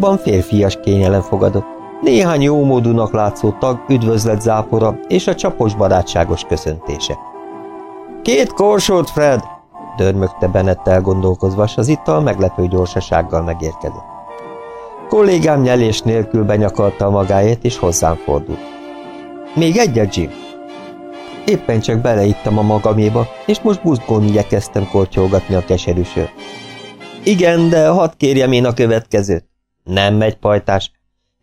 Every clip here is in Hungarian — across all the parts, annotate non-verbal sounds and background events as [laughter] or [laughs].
klubban férfias kényelem fogadott. Néhány jómódúnak látszó tag üdvözlet zápora és a csapos barátságos köszöntése. Két korsót, Fred! dörmögte Bennett elgondolkozva, s az ital meglepő gyorsasággal megérkezett. Kollégám nyelés nélkül benyakalta a magáét, és hozzám fordult. Még egyet, Jim? Éppen csak beleittam a magaméba, és most buzgón igyekeztem kortyolgatni a keserű. Igen, de hadd kérjem én a következőt. Nem megy, pajtás.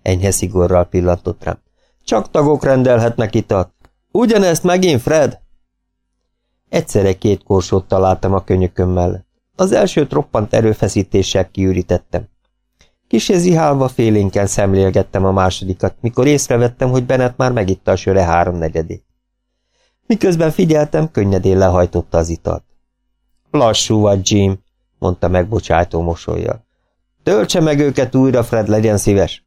Enyhe szigorral pillantott rám. Csak tagok rendelhetnek italt. Ugyanezt megint, Fred? Egyszerre két korsót találtam a könyököm mellett. Az elsőt roppant erőfeszítéssel kiürítettem. Kis zihálva félénken szemlélgettem a másodikat, mikor észrevettem, hogy Bennett már megitta a söre háromnegyedét. Miközben figyeltem, könnyedén lehajtotta az italt. Lassú vagy, Jim, mondta megbocsájtó mosolyjal. Töltse meg őket újra, Fred, legyen szíves.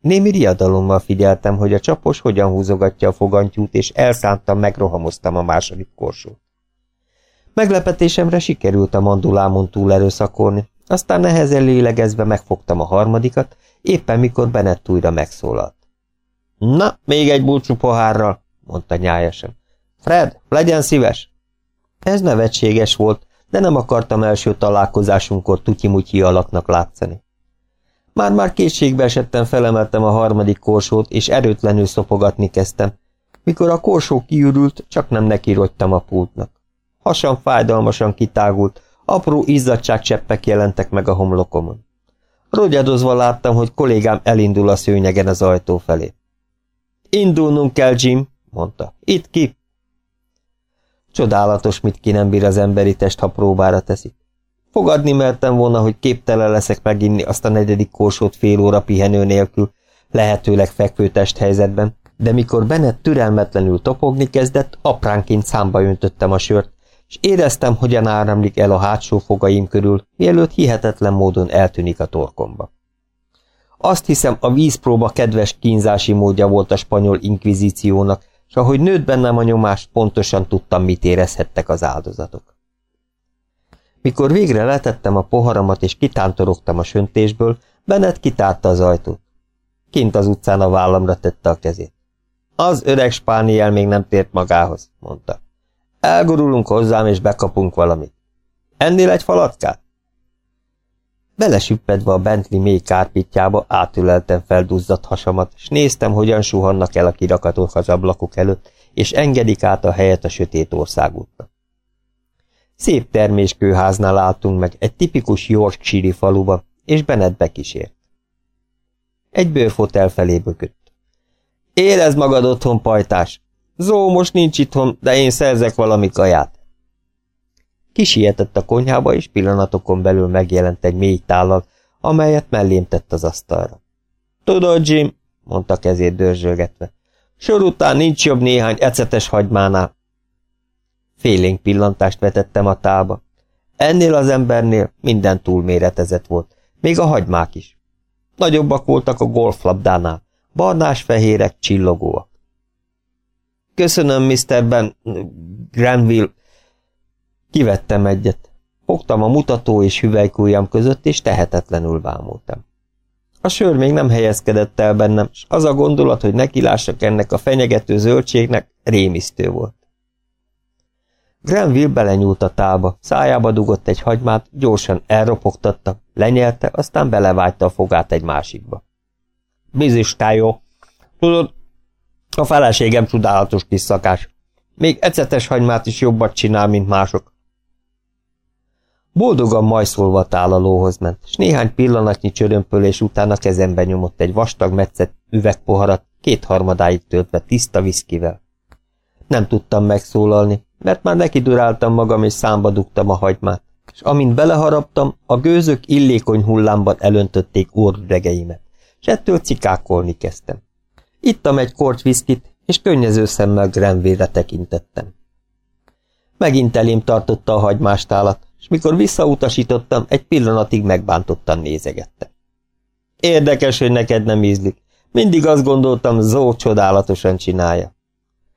Némi riadalommal figyeltem, hogy a csapos hogyan húzogatja a fogantyút, és elszántam, megrohamoztam a második korsót. Meglepetésemre sikerült a mandulámon túl erőszakolni, aztán nehezen lélegezve megfogtam a harmadikat, éppen mikor Bennett újra megszólalt. Na, még egy búcsú pohárral, mondta nyájasan. Fred, legyen szíves! Ez nevetséges volt, de nem akartam első találkozásunkkor tutyimutyi alaknak látszani. Már-már készségbe esettem felemeltem a harmadik korsót, és erőtlenül szopogatni kezdtem. Mikor a korsó kiürült, csak nem nekirogytam a pultnak. Hasam fájdalmasan kitágult, apró izzadságcseppek jelentek meg a homlokomon. Rogyadozva láttam, hogy kollégám elindul a szőnyegen az ajtó felé. Indulnunk kell, Jim, mondta. Itt ki! Csodálatos, mit ki nem bír az emberi test, ha próbára teszik. Fogadni mertem volna, hogy képtelen leszek meginni azt a negyedik korsót fél óra pihenő nélkül, lehetőleg fekvő testhelyzetben, de mikor Bennett türelmetlenül topogni kezdett, apránként számba öntöttem a sört, és éreztem, hogyan áramlik el a hátsó fogaim körül, mielőtt hihetetlen módon eltűnik a torkomba. Azt hiszem, a vízpróba kedves kínzási módja volt a spanyol inkvizíciónak, és ahogy nőtt bennem a nyomás, pontosan tudtam, mit érezhettek az áldozatok. Mikor végre letettem a poharamat és kitántorogtam a söntésből, Bennett kitárta az ajtót. Kint az utcán a vállamra tette a kezét. Az öreg spániel még nem tért magához, mondta. Elgurulunk hozzám, és bekapunk valamit. Ennél egy falatkát? Belesüppedve a Bentley mély kárpitjába átüleltem felduzzadt hasamat, és néztem, hogyan suhannak el a kirakatok az ablakok előtt, és engedik át a helyet a sötét országútnak. Szép terméskőháznál álltunk meg, egy tipikus Yorkshire faluba, és Bennett bekísért. Egy bőrfotel felé bökött. Érezd magad otthon, pajtás! Zó most nincs itthon, de én szerzek valami kaját. Kisietett a konyhába, és pillanatokon belül megjelent egy mély tállal, amelyet mellém tett az asztalra. Tudod, Jim, mondta kezét dörzsölgetve, sor után nincs jobb néhány ecetes hagymánál. Félénk pillantást vetettem a tálba. Ennél az embernél minden túlméretezett volt, még a hagymák is. Nagyobbak voltak a golflabdánál, barnás-fehérek, csillogóak. Köszönöm, Mr. Ben Granville. Kivettem egyet. Fogtam a mutató és hüvelykújjam között, és tehetetlenül vámultam. A sör még nem helyezkedett el bennem, és az a gondolat, hogy nekilássak ennek a fenyegető zöldségnek, rémisztő volt. Granville belenyúlt a tába, szájába dugott egy hagymát, gyorsan elropogtatta, lenyelte, aztán belevágyta a fogát egy másikba. Bizistájó! Tudod, a feleségem csodálatos kis szakás. Még ecetes hagymát is jobbat csinál, mint mások. Boldogan majszolva a tálalóhoz ment, és néhány pillanatnyi csörömpölés után a kezembe nyomott egy vastag metszett üvegpoharat, kétharmadáig töltve tiszta viszkivel. Nem tudtam megszólalni, mert már neki duráltam magam, és számba dugtam a hagymát, és amint beleharaptam, a gőzök illékony hullámban elöntötték orrüregeimet, és ettől cikákolni kezdtem. Ittam egy korty viszkit, és könnyező szemmel Grenvére tekintettem. Megint elém tartotta a hagymástálat, és mikor visszautasítottam, egy pillanatig megbántottan nézegette. Érdekes, hogy neked nem ízlik. Mindig azt gondoltam, Zó csodálatosan csinálja.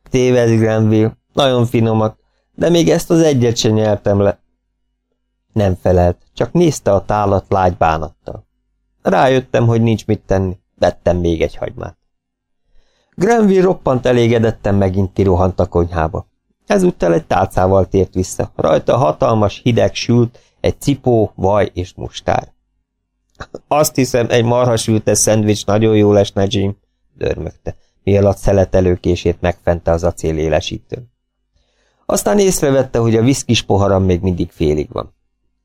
Téved, Grenville, nagyon finomak, de még ezt az egyet sem nyertem le. Nem felelt, csak nézte a tálat lágy bánattal. Rájöttem, hogy nincs mit tenni. Vettem még egy hagymát. Grenville roppant elégedetten megint kirohant a konyhába. Ezúttal egy tálcával tért vissza, rajta hatalmas, hideg sült, egy cipó, vaj és mustár. Azt hiszem, egy marhasültes szendvics nagyon jó lesne, Jim, dörmögte, mielőtt szeletelőkését megfente az acélélesítőn. Aztán észrevette, hogy a viszkis poharam még mindig félig van.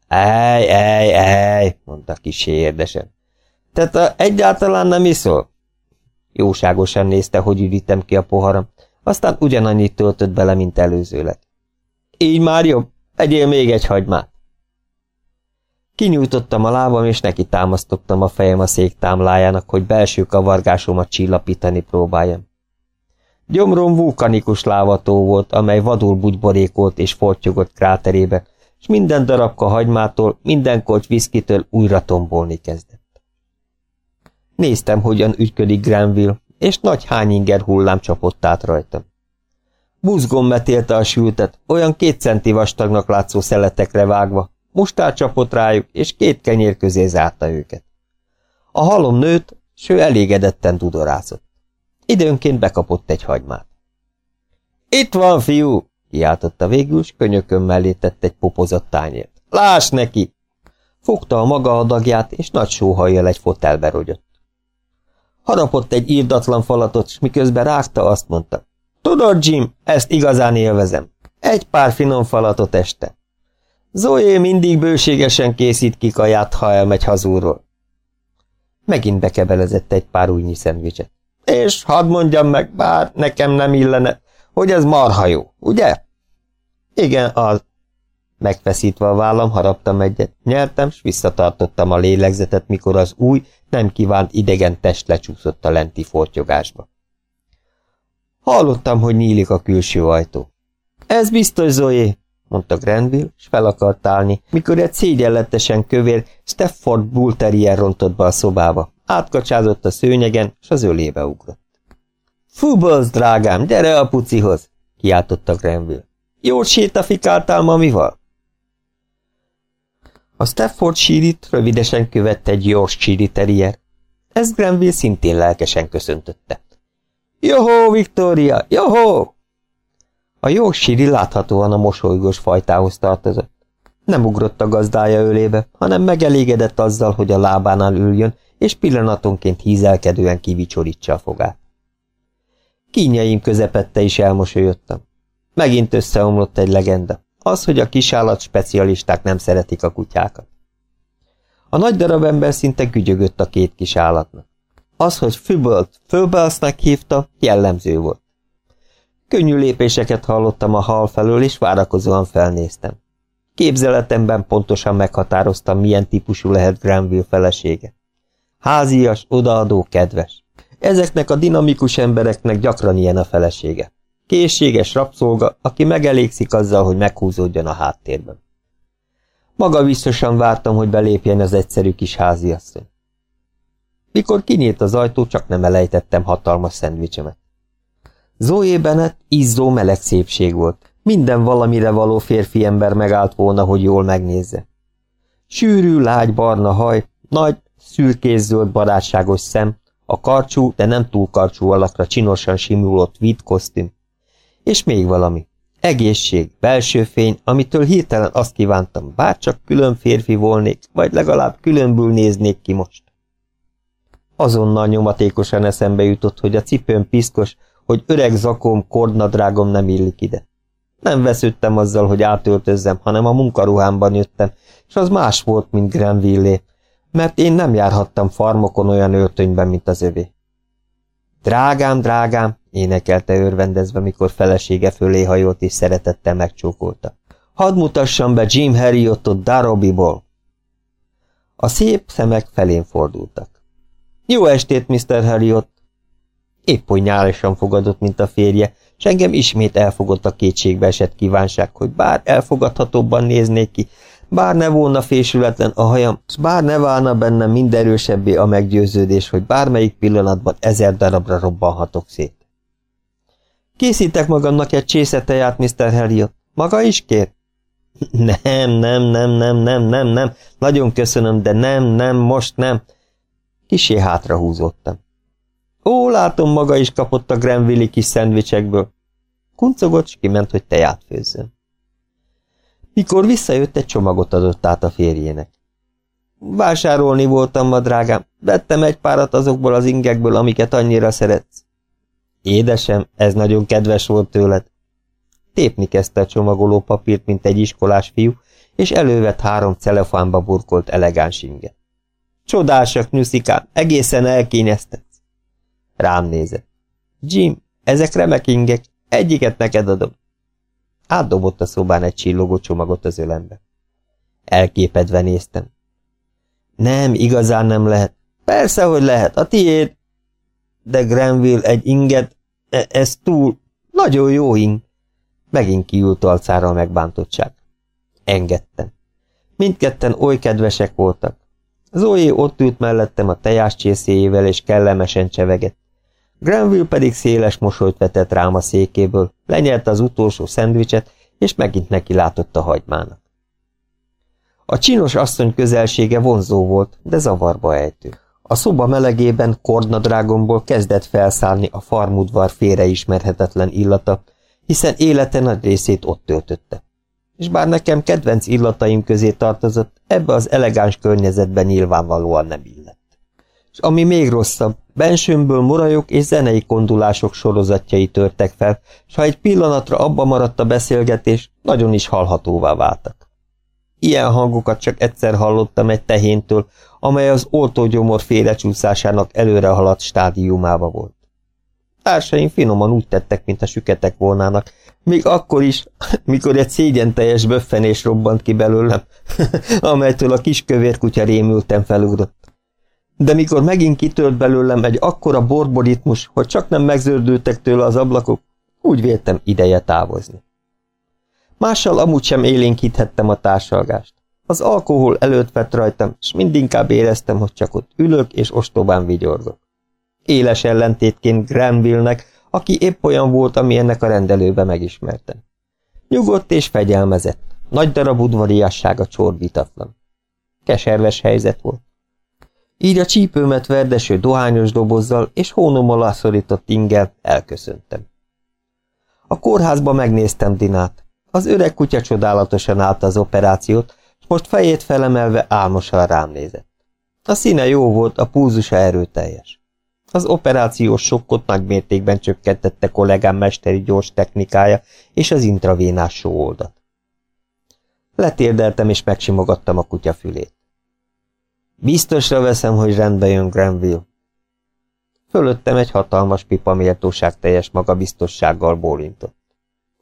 Ej, ej, ej, mondta kis érdesen. Tehát egyáltalán nem iszol? Jóságosan nézte, hogy ürítem ki a poharam, aztán ugyanannyit töltött bele, mint előzőleg. Így már jobb, egyél még egy hagymát. Kinyújtottam a lábam, és neki támasztottam a fejem a szék támlájának, hogy belső kavargásomat csillapítani próbáljam. Gyomrom vulkanikus lávató volt, amely vadul bugyborékolt és fortyogott kráterébe, és minden darabka hagymától, minden kocs viszkitől újra tombolni kezdett. Néztem, hogyan ügyködik Granville, és nagy hányinger hullám csapott át rajtam. Buzgom metélte a sültet, olyan két centi vastagnak látszó szeletekre vágva, mustár csapott rájuk, és két kenyér közé zárta őket. A halom nőtt, s ő elégedetten tudorázott. Időnként bekapott egy hagymát. Itt van, fiú! kiáltotta végül, s könyökön mellé tett egy popozott tányért. Láss neki! Fogta a maga adagját, és nagy sóhajjal egy fotelbe rogyott. Harapott egy írdatlan falatot, s miközben rágta, azt mondta. Tudod, Jim, ezt igazán élvezem. Egy pár finom falatot este. Zoé mindig bőségesen készít ki kaját, ha elmegy hazúról. Megint bekebelezett egy pár újnyi szendvicset. És hadd mondjam meg, bár nekem nem illene, hogy ez marha jó, ugye? Igen, az. Megfeszítve a vállam, haraptam egyet, nyertem, s visszatartottam a lélegzetet, mikor az új, nem kívánt idegen test lecsúszott a lenti fortyogásba. Hallottam, hogy nyílik a külső ajtó. Ez biztos, Zoé, mondta Grenville, s fel akart állni, mikor egy szégyenletesen kövér Stafford Bull Terrier rontott be a szobába. Átkacsázott a szőnyegen, s az ölébe ugrott. Fubolsz, drágám, gyere a pucihoz! kiáltotta Grenville. Jót sétafikáltál mamival? A Stafford sírit rövidesen követte egy Yorkshire terrier. Ez Grenville szintén lelkesen köszöntötte. Johó, Victoria, johó! A Yorkshire láthatóan a mosolygós fajtához tartozott. Nem ugrott a gazdája ölébe, hanem megelégedett azzal, hogy a lábánál üljön, és pillanatonként hízelkedően kivicsorítsa a fogát. Kínjaim közepette is elmosolyodtam. Megint összeomlott egy legenda. Az, hogy a kisállat specialisták nem szeretik a kutyákat. A nagy darab ember szinte gügyögött a két kis állatnak. Az, hogy Fübölt Föbelsznek hívta, jellemző volt. Könnyű lépéseket hallottam a hal felől, és várakozóan felnéztem. Képzeletemben pontosan meghatároztam, milyen típusú lehet Granville felesége. Házias, odaadó, kedves. Ezeknek a dinamikus embereknek gyakran ilyen a felesége. Készséges rabszolga, aki megelégszik azzal, hogy meghúzódjon a háttérben. Maga biztosan vártam, hogy belépjen az egyszerű kis háziasszony. Mikor kinyílt az ajtó, csak nem elejtettem hatalmas szendvicsemet. Zoé Bennett izzó meleg szépség volt. Minden valamire való férfi ember megállt volna, hogy jól megnézze. Sűrű, lágy barna haj, nagy, szürkészzöld barátságos szem, a karcsú, de nem túl karcsú alakra csinosan simulott vid kosztüm, és még valami. Egészség, belső fény, amitől hirtelen azt kívántam, bárcsak külön férfi volnék, vagy legalább különbül néznék ki most. Azonnal nyomatékosan eszembe jutott, hogy a cipőm piszkos, hogy öreg zakóm, kordnadrágom nem illik ide. Nem vesződtem azzal, hogy átöltözzem, hanem a munkaruhámban jöttem, és az más volt, mint Grenville, mert én nem járhattam farmokon olyan öltönyben, mint az övé. Drágám, drágám, énekelte örvendezve, mikor felesége fölé hajolt és szeretettel megcsókolta. Hadd mutassam be Jim Harriottot Darobiból! A szép szemek felén fordultak. Jó estét, Mr. Harriot! Épp hogy nyálisan fogadott, mint a férje, s engem ismét elfogott a kétségbe esett kívánság, hogy bár elfogadhatóbban néznék ki, bár ne volna fésületlen a hajam, s bár ne válna bennem minderősebbé a meggyőződés, hogy bármelyik pillanatban ezer darabra robbanhatok szét. Készítek magamnak egy csészeteját, Mr. Harriot. Maga is kér? [laughs] Nem, nem, nem, nem, nem, nem, nem. Nagyon köszönöm, de nem, nem, most nem. Kisé hátra húzódtam. Ó, látom, maga is kapott a Grenville kis szendvicsekből. Kuncogott, s kiment, hogy teját főzzön. Mikor visszajött, egy csomagot adott át a férjének. Vásárolni voltam ma, drágám. Vettem egy párat azokból az ingekből, amiket annyira szeretsz. Édesem, ez nagyon kedves volt tőled. Tépni kezdte a csomagoló papírt, mint egy iskolás fiú, és elővett három celefánba burkolt elegáns inget. Csodásak, nyuszikám, egészen elkényeztetsz. Rám nézett. Jim, ezek remek ingek, egyiket neked adom. Átdobott a szobán egy csillogó csomagot az ölembe. Elképedve néztem. Nem, igazán nem lehet. Persze, hogy lehet, a tiéd. De Grenville egy inget, e ez túl, nagyon jó ing. Megint kiült alcára a megbántottság. Engedtem. Mindketten oly kedvesek voltak. Zoé ott ült mellettem a tejás csészéjével, és kellemesen csevegett. Granville pedig széles mosolyt vetett rám a székéből, lenyelte az utolsó szendvicset, és megint neki látott a hagymának. A csinos asszony közelsége vonzó volt, de zavarba ejtő. A szoba melegében kordnadrágomból kezdett felszállni a farmudvar félreismerhetetlen illata, hiszen élete nagy részét ott töltötte. És bár nekem kedvenc illataim közé tartozott, ebbe az elegáns környezetben nyilvánvalóan nem illett. És ami még rosszabb, bensőmből morajok és zenei kondulások sorozatjai törtek fel, s ha egy pillanatra abba maradt a beszélgetés, nagyon is hallhatóvá váltak. Ilyen hangokat csak egyszer hallottam egy tehéntől, amely az oltógyomor félrecsúszásának előre haladt stádiumába volt. Társaim finoman úgy tettek, mint a süketek volnának, még akkor is, [laughs] mikor egy szégyen teljes böffenés robbant ki belőlem, [laughs] amelytől a kis kövér kutya rémülten felugrott. De mikor megint kitölt belőlem egy akkora borboritmus, hogy csak nem megzördültek tőle az ablakok, úgy véltem ideje távozni. Mással amúgy sem élénkíthettem a társalgást. Az alkohol előtt vett rajtam, és mindinkább éreztem, hogy csak ott ülök és ostobán vigyorgok. Éles ellentétként Granville-nek, aki épp olyan volt, ami ennek a rendelőbe megismertem. Nyugodt és fegyelmezett, nagy darab udvariassága csorbitatlan. Keserves helyzet volt. Így a csípőmet verdeső dohányos dobozzal és hónom alá szorított ingel elköszöntem. A kórházba megnéztem Dinát. Az öreg kutya csodálatosan állta az operációt, és most fejét felemelve álmosan rám nézett. A színe jó volt, a púzusa erőteljes. Az operációs sokkot nagy mértékben csökkentette kollégám mesteri gyors technikája és az intravénás sóoldat. Letérdeltem és megsimogattam a kutya fülét. Biztosra veszem, hogy rendbe jön Granville. Fölöttem egy hatalmas pipa méltóság teljes magabiztossággal bólintott.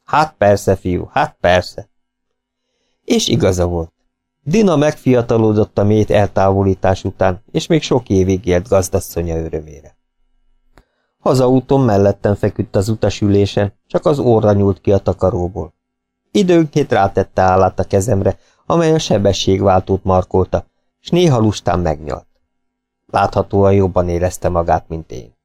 Hát persze, fiú, hát persze. És igaza volt. Dina megfiatalodott a mét eltávolítás után, és még sok évig élt gazdasszonya örömére. Hazaúton mellettem feküdt az utasülésen, csak az óra nyúlt ki a takaróból. Időnként rátette állát a kezemre, amely a sebességváltót markolta, s néha lustán megnyalt. Láthatóan jobban érezte magát, mint én.